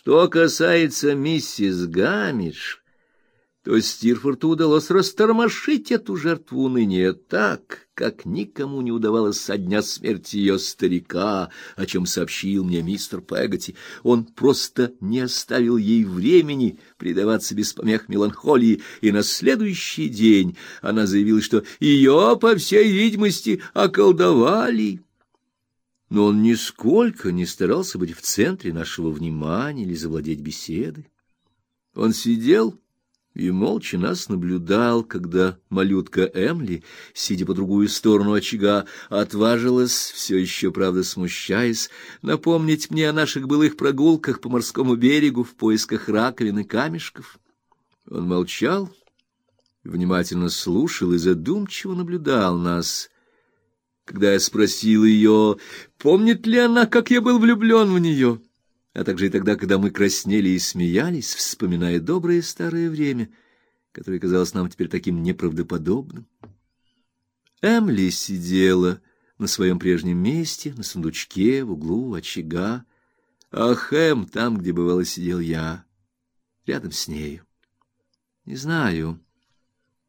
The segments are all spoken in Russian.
Что касается миссис Гамидж, то Стирфорту удалось растормошить эту жертву уныния так, как никому не удавалось со дня смерти ее старика, о чем сообщил мне мистер Пегати. Он просто не оставил ей времени предаваться без помех меланхолии, и на следующий день она заявила, что ее, по всей видимости, околдовали. Но он нисколько не старался быть в центре нашего внимания или завладеть беседой. Он сидел и молча нас наблюдал, когда малютка Эмли, сидя по другую сторону очага, отважилась, все еще, правда, смущаясь, напомнить мне о наших былых прогулках по морскому берегу в поисках раковин и камешков. Он молчал, внимательно слушал и задумчиво наблюдал нас. Когда я спросил ее, помнит ли она, как я был влюблен в нее, а также и тогда, когда мы краснели и смеялись, вспоминая доброе старое время, которое казалось нам теперь таким неправдоподобным. Эмли сидела на своем прежнем месте, на сундучке в углу очага, а Хэм там, где бывало сидел я, рядом с нею. Не знаю,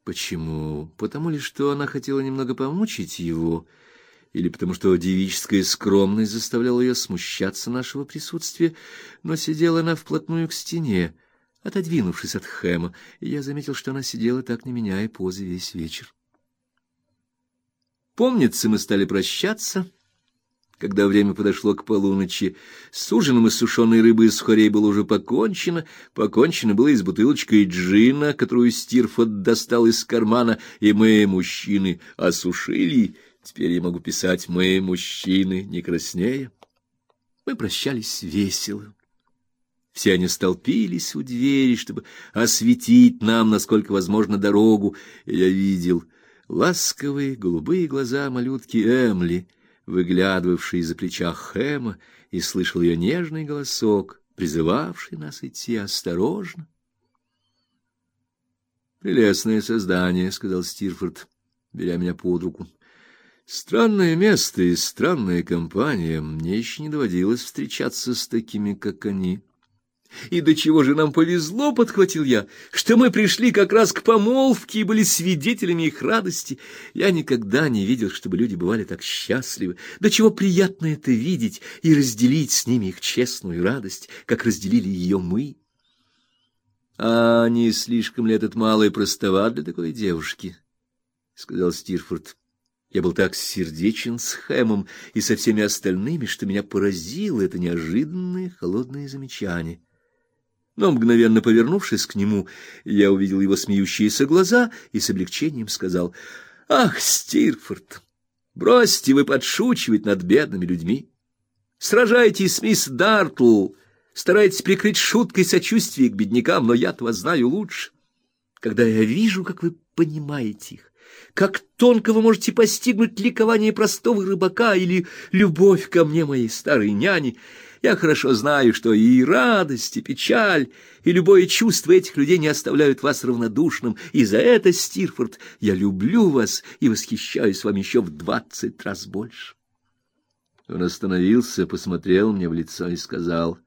почему, потому ли, что она хотела немного помучить его, — или потому что девическая скромность заставляла ее смущаться нашего присутствия, но сидела она вплотную к стене, отодвинувшись от Хэма, и я заметил, что она сидела так, не меняя позы весь вечер. Помнится, мы стали прощаться, когда время подошло к полуночи. С ужином из сушеной рыбы и сухарей было уже покончено. Покончено было и с бутылочкой джина, которую Стирфорд достал из кармана, и мы, мужчины, осушили Теперь я могу писать «Мы, мужчины, не краснея». Мы прощались весело. Все они столпились у двери, чтобы осветить нам, насколько возможно, дорогу. Я видел ласковые голубые глаза малютки Эмли, выглядывавшие из-за плеча Хэма, и слышал ее нежный голосок, призывавший нас идти осторожно. «Прелестное создание», — сказал Стирфорд, беря меня под руку. Странное место и странная компания. Мне еще не доводилось встречаться с такими, как они. И до чего же нам повезло, подхватил я, что мы пришли как раз к помолвке и были свидетелями их радости. Я никогда не видел, чтобы люди бывали так счастливы. До чего приятно это видеть и разделить с ними их честную радость, как разделили ее мы. А не слишком ли этот малый простоват для такой девушки? сказал Стирфорд. Я был так сердечен с Хэмом и со всеми остальными, что меня поразило это неожиданное холодное замечание. Но мгновенно повернувшись к нему, я увидел его смеющиеся глаза и с облегчением сказал: "Ах, Стирфорд, бросьте вы подшучивать над бедными людьми. Сражайтесь с мисс Дартл, старайтесь прикрыть шуткой сочувствие к беднякам, но я-то вас знаю лучше. Когда я вижу, как вы понимаете их, как тонко вы можете постигнуть ликование простого рыбака или любовь ко мне, моей старой няни. Я хорошо знаю, что и радость, и печаль, и любое чувство этих людей не оставляют вас равнодушным, и за это, Стирфорд, я люблю вас и восхищаюсь вами еще в двадцать раз больше. Он остановился, посмотрел мне в лицо и сказал: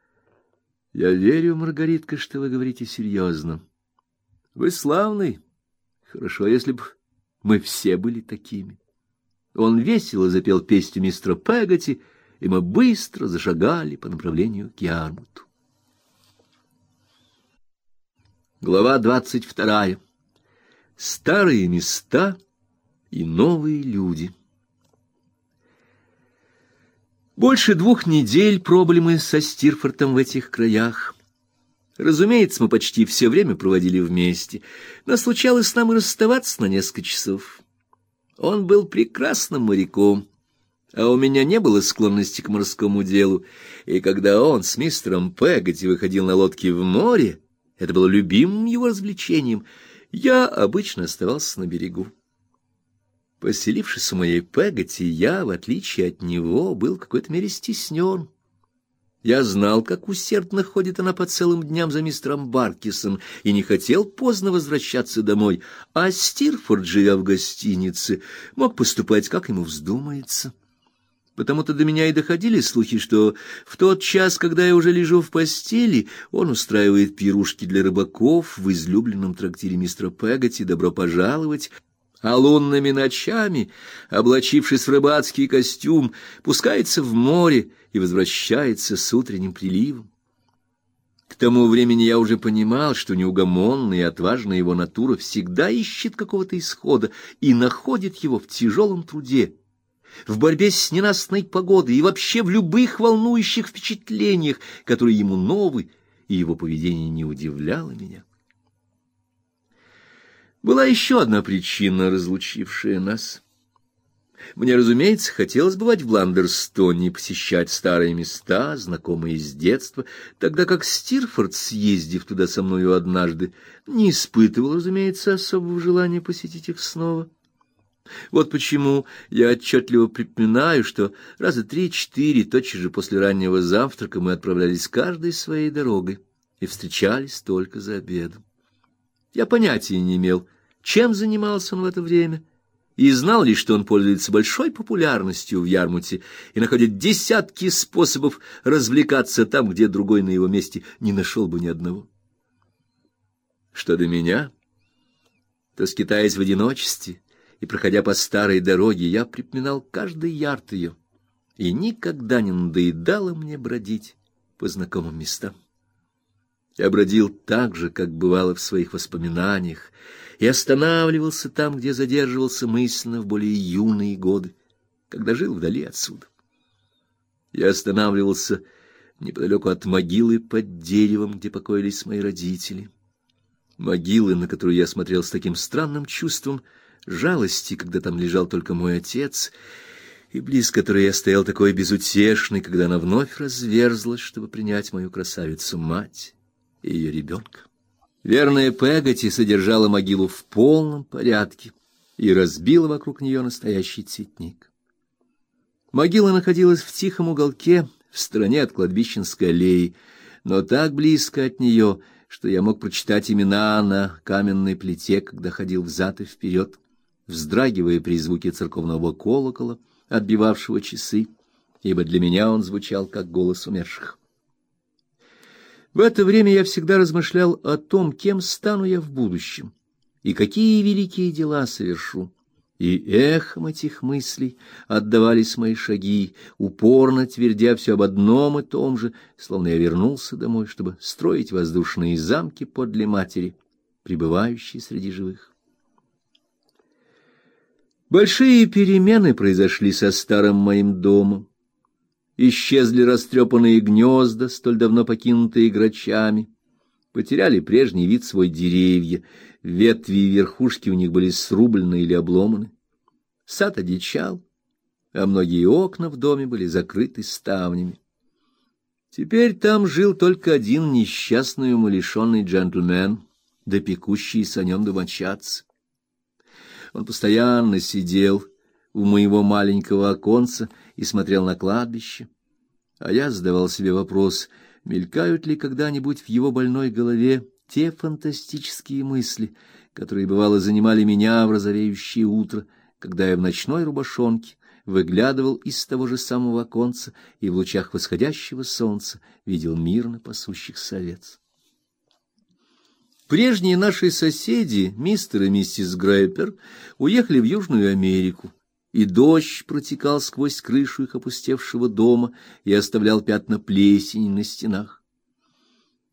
"Я верю, Маргаритка, что вы говорите серьезно. Вы славный. Хорошо, если бы мы все были такими. Он весело запел песню мистера Пегати, и мы быстро зашагали по направлению к Ярмуту. Глава двадцать вторая. Старые места и новые люди. Больше двух недель пробыли мы со Стирфортом в этих краях. Разумеется, мы почти все время проводили вместе, но случалось нам и расставаться на несколько часов. Он был прекрасным моряком, а у меня не было склонности к морскому делу, и когда он с мистером Пегати выходил на лодке в море, это было любимым его развлечением, я обычно оставался на берегу. Поселившись у моей Пегати, я, в отличие от него, был в какой-то мере стеснен. Я знал, как усердно ходит она по целым дням за мистером Баркисом, и не хотел поздно возвращаться домой, а Стирфорд, живя в гостинице, мог поступать, как ему вздумается. Потому-то до меня и доходили слухи, что в тот час, когда я уже лежу в постели, он устраивает пирушки для рыбаков в излюбленном трактире мистера Пегати «Добро пожаловать», а лунными ночами, облачившись в рыбацкий костюм, пускается в море и возвращается с утренним приливом. К тому времени я уже понимал, что неугомонная и отважная его натура всегда ищет какого-то исхода и находит его в тяжелом труде, в борьбе с ненастной погодой и вообще в любых волнующих впечатлениях, которые ему новы, и его поведение не удивляло меня. Была еще одна причина, разлучившая нас. Мне, разумеется, хотелось бывать в Бландерстоне посещать старые места, знакомые с детства, тогда как Стирфорд, съездив туда со мною однажды, не испытывал, разумеется, особого желания посетить их снова. Вот почему я отчетливо припоминаю, что раза три-четыре, тотчас же после раннего завтрака, мы отправлялись каждой своей дорогой и встречались только за обедом. Я понятия не имел, чем занимался он в это время, и знал лишь, что он пользуется большой популярностью в Ярмуте и находит десятки способов развлекаться там, где другой на его месте не нашел бы ни одного. Что до меня, то, скитаясь в одиночестве и проходя по старой дороге, я припоминал каждый ярд ее, и никогда не надоедало мне бродить по знакомым местам. Я бродил так же, как бывало в своих воспоминаниях, и останавливался там, где задерживался мысленно в более юные годы, когда жил вдали отсюда. Я останавливался неподалеку от могилы под деревом, где покоились мои родители. Могилы, на которую я смотрел с таким странным чувством жалости, когда там лежал только мой отец, и близ которой я стоял такой безутешный, когда она вновь разверзлась, чтобы принять мою красавицу-мать и ее ребенка. Верная Пегати содержала могилу в полном порядке и разбила вокруг нее настоящий цветник. Могила находилась в тихом уголке, в стороне от кладбищенской аллеи, но так близко от нее, что я мог прочитать имена на каменной плите, когда ходил взад и вперед, вздрагивая при звуке церковного колокола, отбивавшего часы, ибо для меня он звучал как голос умерших. В это время я всегда размышлял о том, кем стану я в будущем и какие великие дела совершу. И эхом этих мыслей отдавались мои шаги, упорно твердя все об одном и том же, словно я вернулся домой, чтобы строить воздушные замки подле матери, пребывающей среди живых. Большие перемены произошли со старым моим домом. Исчезли растрепанные гнезда, столь давно покинутые грачами. Потеряли прежний вид свой деревья, ветви и верхушки у них были срублены или обломаны. Сад одичал, а многие окна в доме были закрыты ставнями. Теперь там жил только один несчастный умалишенный джентльмен, да пекущийся о нем домочадцы. Он постоянно сидел у моего маленького оконца и смотрел на кладбище. А я задавал себе вопрос, мелькают ли когда-нибудь в его больной голове те фантастические мысли, которые бывало занимали меня в розовеющее утро, когда я в ночной рубашонке выглядывал из того же самого оконца и в лучах восходящего солнца видел мирно пасущихся овец. Прежние наши соседи, мистер и миссис Грейпер, уехали в Южную Америку, и дождь протекал сквозь крышу их опустевшего дома и оставлял пятна плесени на стенах.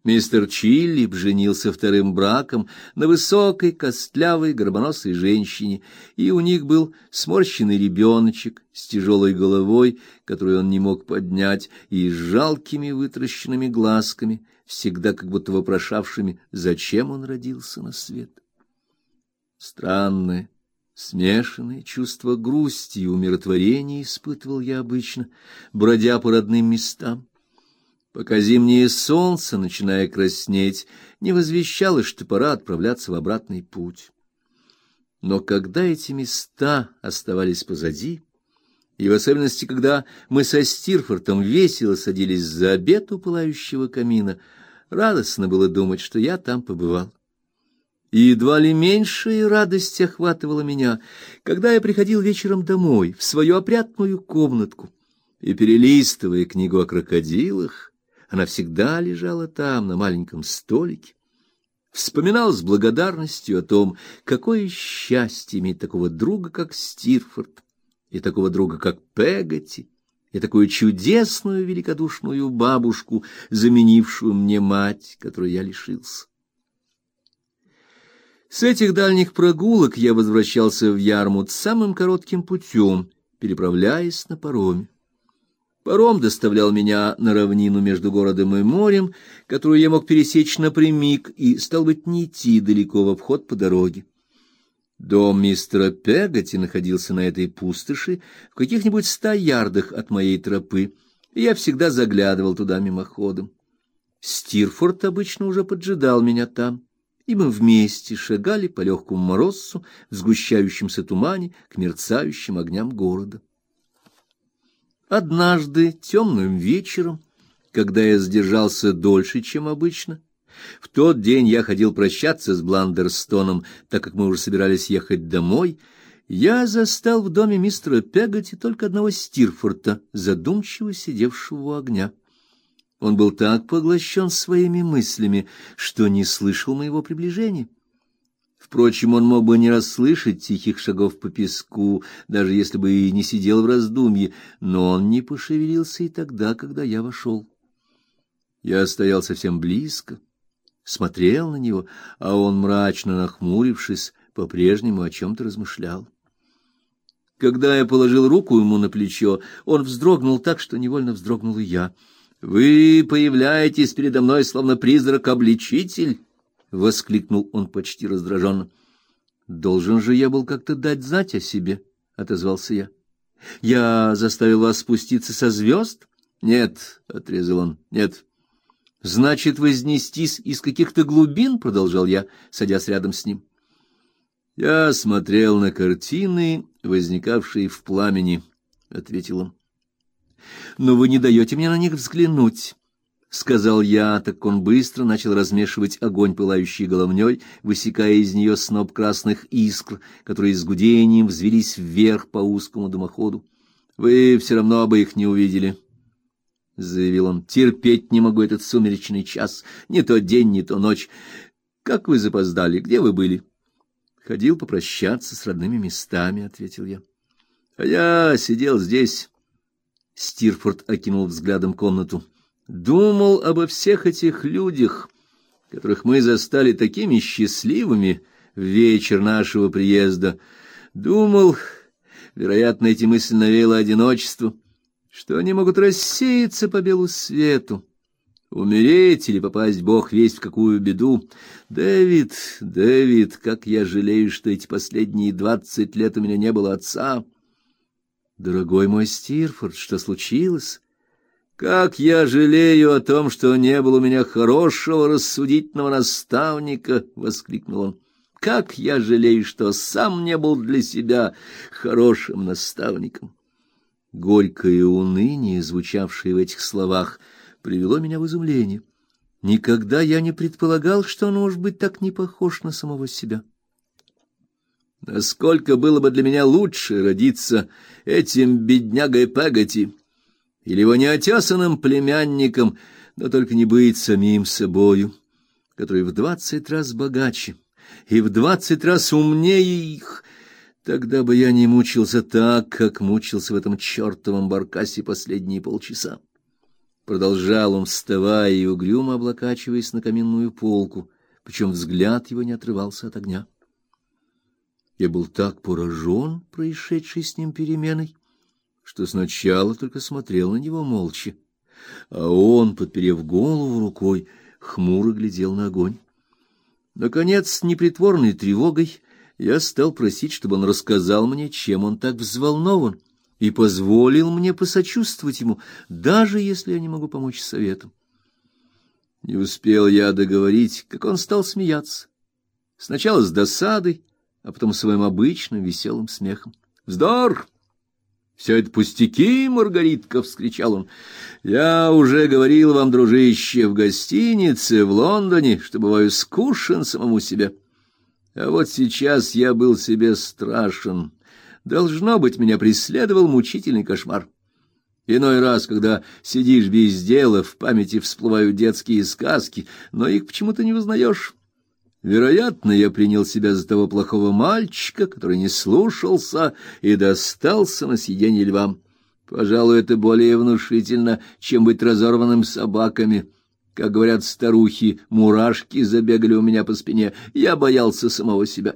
Мистер Чилли женился вторым браком на высокой, костлявой, горбоносой женщине, и у них был сморщенный ребеночек с тяжелой головой, которую он не мог поднять, и с жалкими вытращенными глазками, всегда как будто вопрошавшими, зачем он родился на свет. Странное, Смешанные чувства грусти и умиротворения испытывал я обычно, бродя по родным местам. Пока зимнее солнце, начиная краснеть, не возвещало, что пора отправляться в обратный путь. Но когда эти места оставались позади, и в особенности, когда мы со Стирфортом весело садились за обед у пылающего камина, радостно было думать, что я там побывал. И едва ли меньшая радость охватывала меня, когда я приходил вечером домой, в свою опрятную комнатку, и перелистывая книгу о крокодилах, она всегда лежала там, на маленьком столике, вспоминал с благодарностью о том, какое счастье иметь такого друга, как Стирфорд, и такого друга, как Пегати, и такую чудесную великодушную бабушку, заменившую мне мать, которой я лишился. С этих дальних прогулок я возвращался в Ярмут самым коротким путем, переправляясь на пароме. Паром доставлял меня на равнину между городом и морем, которую я мог пересечь напрямик и, стал быть, не идти далеко в обход по дороге. Дом мистера Пегати находился на этой пустоши в каких-нибудь ста ярдах от моей тропы, и я всегда заглядывал туда мимоходом. Стирфорд обычно уже поджидал меня там, и мы вместе шагали по легкому морозцу в сгущающемся тумане к мерцающим огням города. Однажды темным вечером, когда я задержался дольше, чем обычно, в тот день я ходил прощаться с Бландерстоном, так как мы уже собирались ехать домой. Я застал в доме мистера Пегати только одного Стирфорта, задумчиво сидевшего у огня. Он был так поглощен своими мыслями, что не слышал моего приближения. Впрочем, он мог бы не расслышать тихих шагов по песку, даже если бы и не сидел в раздумье, но он не пошевелился и тогда, когда я вошел. Я стоял совсем близко смотрел на него, а он, мрачно нахмурившись, по-прежнему о чем-то размышлял. Когда я положил руку ему на плечо, он вздрогнул так, что невольно вздрогнул и я. «Вы появляетесь передо мной, словно призрак-обличитель!» — воскликнул он почти раздраженно. «Должен же я был как-то дать знать о себе», — отозвался я. «Я заставил вас спуститься со звезд?» «Нет», — отрезал он, — «нет». Значит, вознестись из каких-то глубин, продолжал я, садясь рядом с ним. Я смотрел на картины, возникавшие в пламени, ответил он. Но вы не даете мне на них взглянуть, сказал я, так он быстро начал размешивать огонь, пылающий головней, высекая из нее сноп красных искр, которые с гудением взвились вверх по узкому дымоходу. Вы все равно бы их не увидели заявил он. Терпеть не могу этот сумеречный час, не то день, не то ночь. Как вы запоздали? Где вы были? Ходил попрощаться с родными местами, ответил я. А я сидел здесь. Стирфорд окинул взглядом комнату. Думал обо всех этих людях, которых мы застали такими счастливыми в вечер нашего приезда. Думал, вероятно, эти мысли навеяло одиночество что они могут рассеяться по белу свету, умереть или попасть Бог весть в какую беду. Дэвид, Дэвид, как я жалею, что эти последние двадцать лет у меня не было отца. Дорогой мой Стирфорд, что случилось? Как я жалею о том, что не было у меня хорошего рассудительного наставника, воскликнул он. Как я жалею, что сам не был для себя хорошим наставником. Горькое уныние, звучавшее в этих словах, привело меня в изумление. Никогда я не предполагал, что он может быть так не похож на самого себя. Насколько было бы для меня лучше родиться этим беднягой Пегати или его неотесанным племянником, но только не быть самим собою, который в двадцать раз богаче и в двадцать раз умнее их, Тогда бы я не мучился так, как мучился в этом чертовом баркасе последние полчаса. Продолжал он, вставая и угрюмо облокачиваясь на каминную полку, причем взгляд его не отрывался от огня. Я был так поражен происшедшей с ним переменой, что сначала только смотрел на него молча, а он, подперев голову рукой, хмуро глядел на огонь. Наконец, с непритворной тревогой я стал просить, чтобы он рассказал мне, чем он так взволнован, и позволил мне посочувствовать ему, даже если я не могу помочь советом. Не успел я договорить, как он стал смеяться. Сначала с досадой, а потом своим обычным веселым смехом. «Вздор! Все это пустяки, Маргаритка!» — вскричал он. «Я уже говорил вам, дружище, в гостинице в Лондоне, что бываю скушен самому себе». А вот сейчас я был себе страшен. Должно быть, меня преследовал мучительный кошмар. Иной раз, когда сидишь без дела, в памяти всплывают детские сказки, но их почему-то не узнаешь. Вероятно, я принял себя за того плохого мальчика, который не слушался и достался на сиденье львам. Пожалуй, это более внушительно, чем быть разорванным собаками. Как говорят старухи, мурашки забегали у меня по спине. Я боялся самого себя.